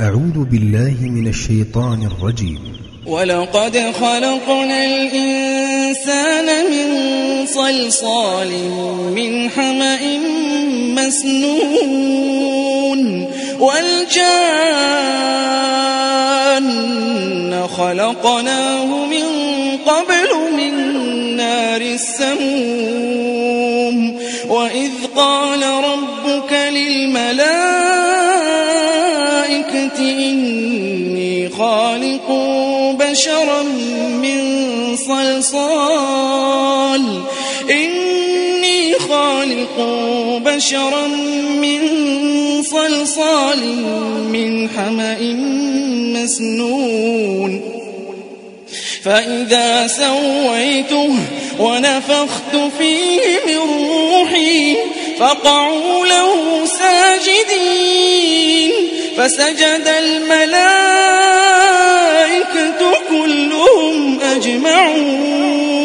أعوذ بالله من الشيطان الرجيم. ولقد خلقنا الإنسان من صلصال من حمأ مسنون والجان خلقناه من قبل من نار السموم وإذ قال ربك للملائكة خالق بشرا من صلصال إني خالق بشرا من صلصال من حمأ مسنون فإذا سويته ونفخت فيه من روحي فقعوا له ساجدين فسجد الملائكة أجمعون.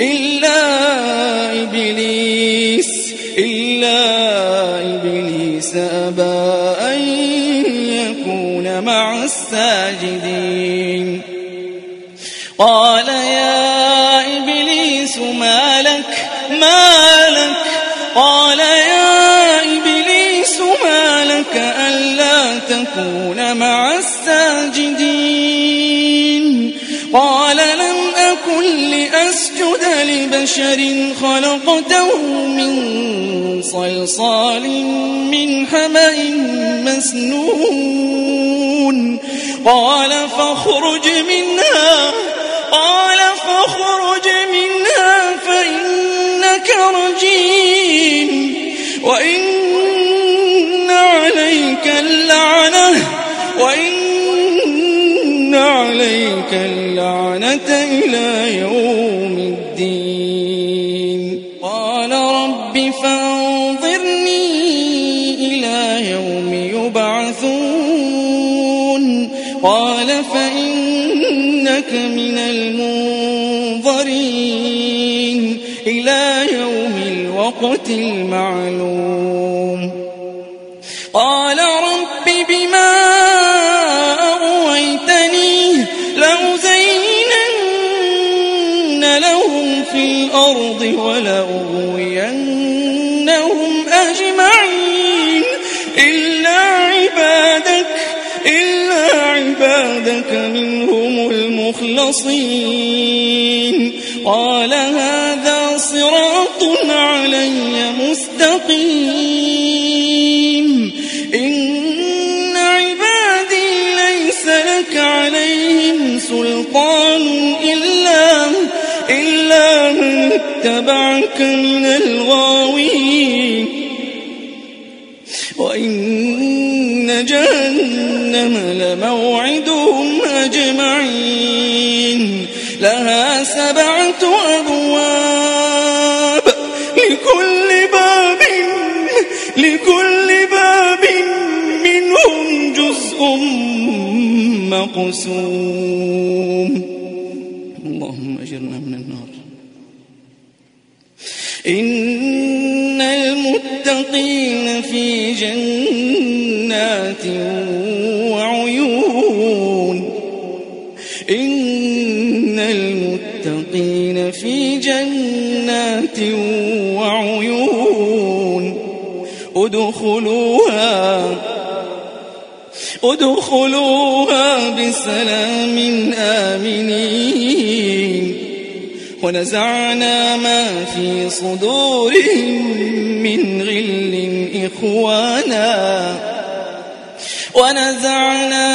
إلا إبليس إلا إبليس أبى أن يكون مع الساجدين. قال يا إبليس ما لك؟ ما لك؟ قال يا إبليس ما لك ألا تكون مع لبشر خلقته من صلصال من حمأ مسنون. قال فاخرج منها قال فاخرج منها فإنك رجيم. وإن عليك اللعنة وإن عليك اللعنة إلى يوم الدين قال رب فانظرني إلى يوم يبعثون. قال فإنك من المنظرين. إلى يوم الوقت المعلوم. قال عبادك منهم المخلصين. قال هذا صراط علي مستقيم. إن عبادي ليس لك عليهم سلطان إلا إلا من اتبعك من الغاوين. وإن جهنم لموعدهم لها سبعة أبواب لكل باب لكل باب منهم جزء مقسوم. اللهم أجرنا من النار. إن المتقين في جنات المتقين في جنات وعيون. ادخلوها ادخلوها بسلام آمنين. ونزعنا ما في صدورهم من غل إخوانا. ونزعنا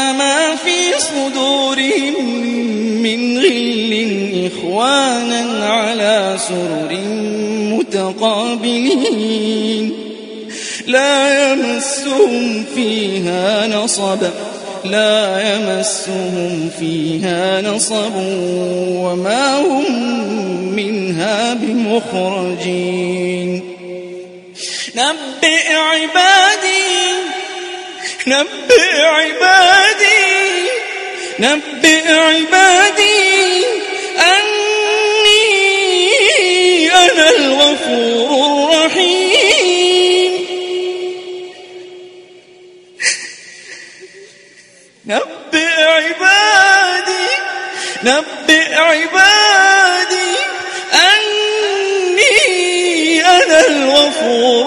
إخوانا على سرر متقابلين. لا يمسهم فيها نصب لا يمسهم فيها نصب وما هم منها بمخرجين. نبئ عبادي نبئ عبادي نبئ عبادي. نبئ عبادي نبئ عبادي أني أنا الغفور